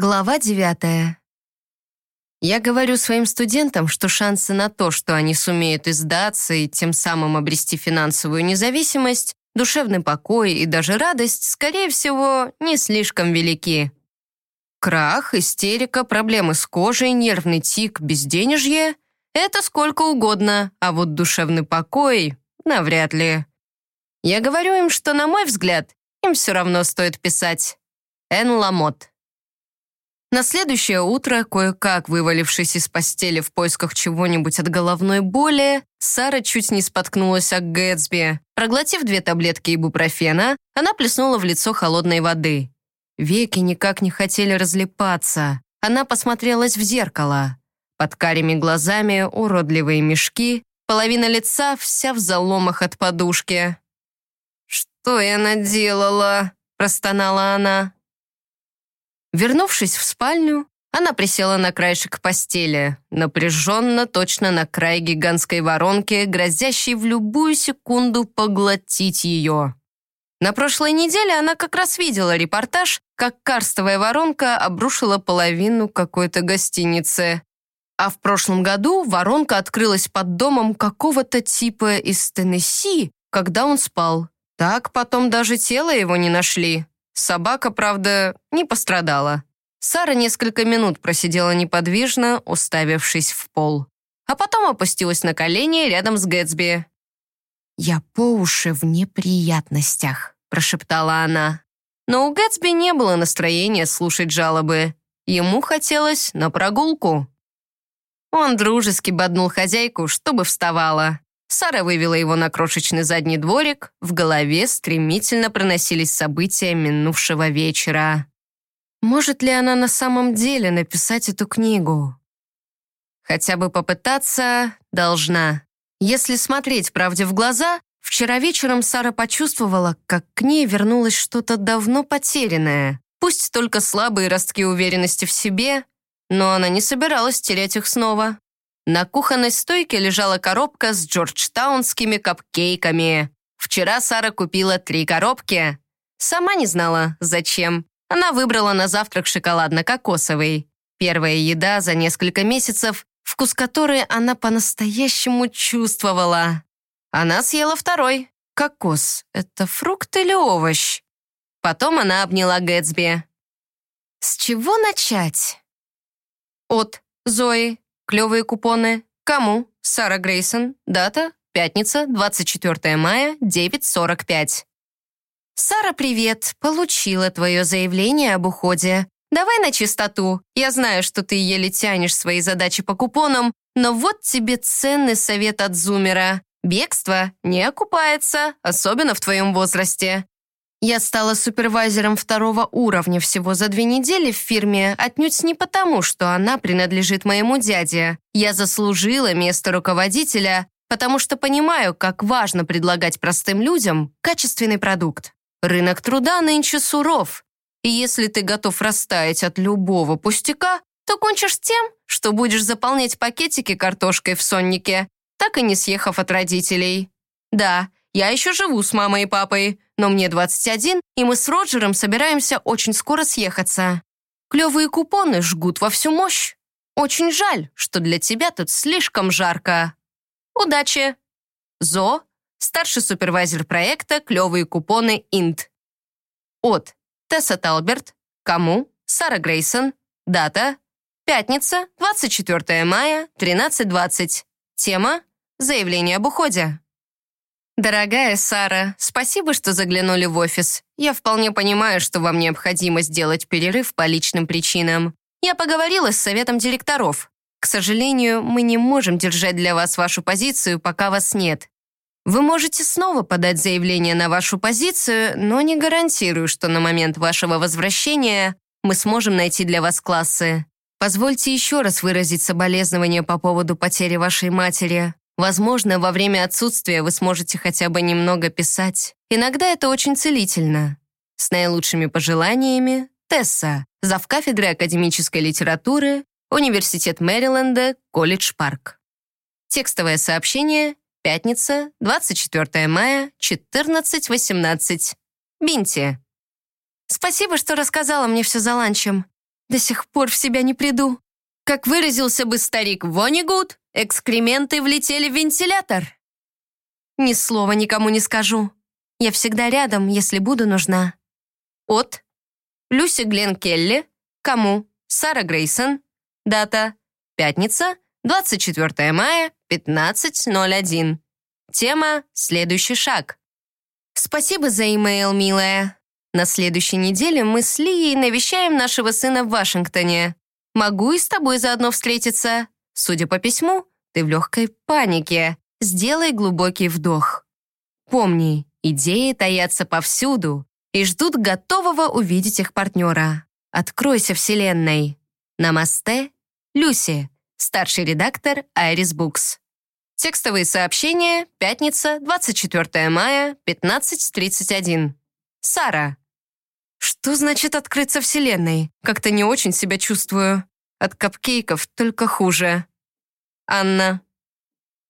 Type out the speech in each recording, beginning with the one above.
Глава девятая. Я говорю своим студентам, что шансы на то, что они сумеют издаться и тем самым обрести финансовую независимость, душевный покой и даже радость, скорее всего, не слишком велики. Крах, истерика, проблемы с кожей, нервный тик, безденежье — это сколько угодно, а вот душевный покой — навряд ли. Я говорю им, что, на мой взгляд, им все равно стоит писать. Эн Ламот. На следующее утро, кое-как вывалившись из постели в поисках чего-нибудь от головной боли, Сара чуть не споткнулась о Гэтсби. Проглотив две таблетки ибупрофена, она плеснула в лицо холодной воды. Веки никак не хотели разлипаться. Она посмотрелась в зеркало. Под карими глазами уродливые мешки, половина лица вся в заломах от подушки. «Что я наделала?» – простонала она. Вернувшись в спальню, она присела на краешек постели, напряженно, точно на край гигантской воронки, грозящей в любую секунду поглотить ее. На прошлой неделе она как раз видела репортаж, как карстовая воронка обрушила половину какой-то гостиницы. А в прошлом году воронка открылась под домом какого-то типа из Теннесси, когда он спал. Так потом даже тело его не нашли. Собака, правда, не пострадала. Сара несколько минут просидела неподвижно, уставившись в пол. А потом опустилась на колени рядом с Гэтсби. «Я по уши в неприятностях», — прошептала она. Но у Гэтсби не было настроения слушать жалобы. Ему хотелось на прогулку. Он дружески боднул хозяйку, чтобы вставала. Сара вывела его на крошечный задний дворик, в голове стремительно проносились события минувшего вечера. Может ли она на самом деле написать эту книгу? Хотя бы попытаться должна. Если смотреть правде в глаза, вчера вечером Сара почувствовала, как к ней вернулось что-то давно потерянное. Пусть только слабые ростки уверенности в себе, но она не собиралась терять их снова. На кухонной стойке лежала коробка с джорджтаунскими капкейками. Вчера Сара купила три коробки. Сама не знала, зачем. Она выбрала на завтрак шоколадно-кокосовый. Первая еда за несколько месяцев, вкус которой она по-настоящему чувствовала. Она съела второй. Кокос — это фрукт или овощ? Потом она обняла Гэтсби. С чего начать? От Зои, Клевые купоны. Кому? Сара Грейсон. Дата? Пятница, 24 мая, 9.45. «Сара, привет. Получила твое заявление об уходе. Давай на чистоту. Я знаю, что ты еле тянешь свои задачи по купонам, но вот тебе ценный совет от Зумера. Бегство не окупается, особенно в твоем возрасте. Я стала супервайзером второго уровня всего за две недели в фирме отнюдь не потому, что она принадлежит моему дяде. Я заслужила место руководителя, потому что понимаю, как важно предлагать простым людям качественный продукт. Рынок труда нынче суров, и если ты готов растаять от любого пустяка, то кончишь тем, что будешь заполнять пакетики картошкой в соннике, так и не съехав от родителей. Да, я еще живу с мамой и папой, но мне 21, и мы с Роджером собираемся очень скоро съехаться. Клевые купоны жгут во всю мощь. Очень жаль, что для тебя тут слишком жарко. Удачи! Зо, старший супервайзер проекта «Клевые купоны Инт». От Тесса Талберт. Кому? Сара Грейсон. Дата. Пятница, 24 мая, 13.20. Тема «Заявление об уходе». «Дорогая Сара, спасибо, что заглянули в офис. Я вполне понимаю, что вам необходимо сделать перерыв по личным причинам. Я поговорила с советом директоров. К сожалению, мы не можем держать для вас вашу позицию, пока вас нет. Вы можете снова подать заявление на вашу позицию, но не гарантирую, что на момент вашего возвращения мы сможем найти для вас классы. Позвольте еще раз выразить соболезнования по поводу потери вашей матери. Возможно, во время отсутствия вы сможете хотя бы немного писать. Иногда это очень целительно. С наилучшими пожеланиями, Тесса, завкафедры академической литературы, Университет Мэриленда, колледж Парк. Текстовое сообщение, пятница, 24 мая, 14.18. Бинти. Спасибо, что рассказала мне все за ланчем. До сих пор в себя не приду. Как выразился бы старик Вонигуд, экскременты влетели в вентилятор. Ни слова никому не скажу. Я всегда рядом, если буду нужна. От Люси Глен Келли. Кому? Сара Грейсон. Дата. Пятница, 24 мая, 15.01. Тема «Следующий шаг». Спасибо за имейл, милая. На следующей неделе мы с Лией навещаем нашего сына в Вашингтоне. Могу и с тобой заодно встретиться. Судя по письму, ты в легкой панике. Сделай глубокий вдох. Помни, идеи таятся повсюду и ждут готового увидеть их партнера. Откройся вселенной. Намасте, Люси, старший редактор Iris Books. Текстовые сообщения, пятница, 24 мая, 15.31. Сара. Что значит открыться вселенной? Как-то не очень себя чувствую. От капкейков только хуже. Анна.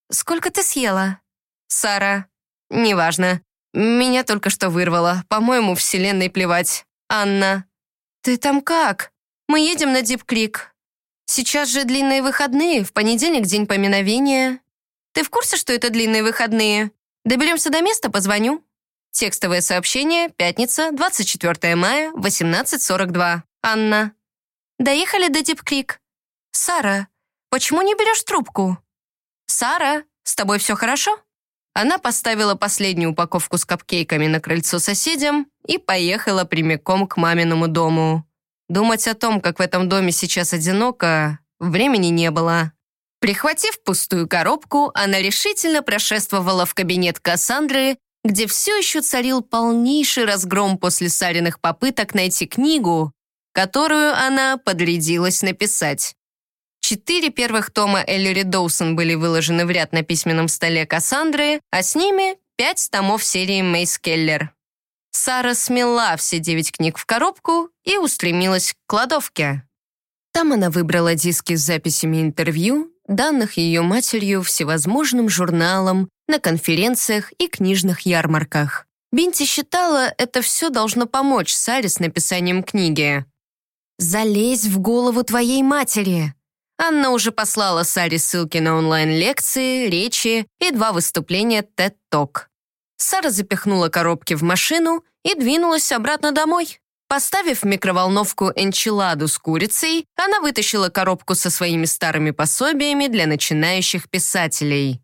Сколько ты съела? Сара. Неважно. Меня только что вырвало. По-моему, вселенной плевать. Анна. Ты там как? Мы едем на Дипкрик. Сейчас же длинные выходные, в понедельник день поминовения. Ты в курсе, что это длинные выходные? Доберемся до места, позвоню. Текстовое сообщение, пятница, 24 мая, 18.42. Анна. Доехали до Дипкрик. Сара, почему не берешь трубку? Сара, с тобой все хорошо? Она поставила последнюю упаковку с капкейками на крыльцо соседям и поехала прямиком к маминому дому. Думать о том, как в этом доме сейчас одиноко, времени не было. Прихватив пустую коробку, она решительно прошествовала в кабинет Кассандры, где все еще царил полнейший разгром после Сариных попыток найти книгу, которую она подрядилась написать. Четыре первых тома Эллири Доусон были выложены в ряд на письменном столе Кассандры, а с ними пять томов серии Мейс Келлер. Сара смела все девять книг в коробку и устремилась к кладовке. Там она выбрала диски с записями интервью, данных ее матерью всевозможным журналам, на конференциях и книжных ярмарках. Бинти считала, это все должно помочь Саре с написанием книги. «Залезь в голову твоей матери!» Анна уже послала Саре ссылки на онлайн-лекции, речи и два выступления TED Talk. Сара запихнула коробки в машину и двинулась обратно домой. Поставив в микроволновку энчиладу с курицей, она вытащила коробку со своими старыми пособиями для начинающих писателей.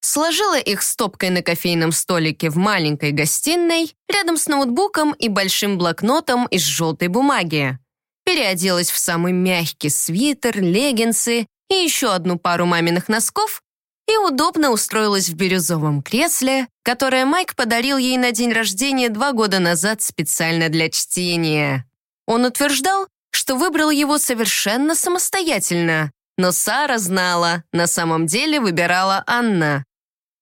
Сложила их стопкой на кофейном столике в маленькой гостиной рядом с ноутбуком и большим блокнотом из желтой бумаги. Переоделась в самый мягкий свитер, леггинсы и еще одну пару маминых носков и удобно устроилась в бирюзовом кресле, которое Майк подарил ей на день рождения два года назад специально для чтения. Он утверждал, что выбрал его совершенно самостоятельно, но Сара знала, на самом деле выбирала Анна.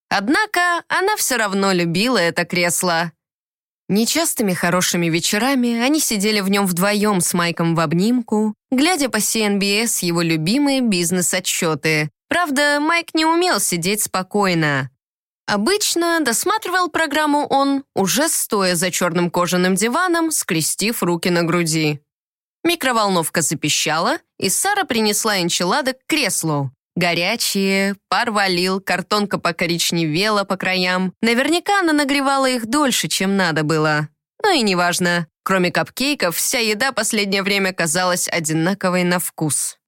Однако она все равно любила это кресло. Нечастыми хорошими вечерами они сидели в нем вдвоем с Майком в обнимку, глядя по CNBS его любимые бизнес-отчеты, Правда, Майк не умел сидеть спокойно. Обычно досматривал программу он, уже стоя за черным кожаным диваном, скрестив руки на груди. Микроволновка запищала, и Сара принесла энчилады к креслу. Горячие, пар валил, картонка покоричневела по краям. Наверняка она нагревала их дольше, чем надо было. Но и неважно. Кроме капкейков, вся еда последнее время казалась одинаковой на вкус.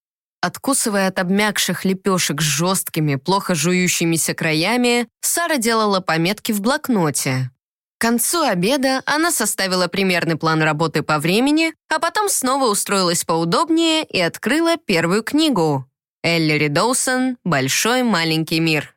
Откусывая от обмякших лепешек с жесткими, плохо жующимися краями, Сара делала пометки в блокноте. К концу обеда она составила примерный план работы по времени, а потом снова устроилась поудобнее и открыла первую книгу. Эллири Доусон «Большой маленький мир».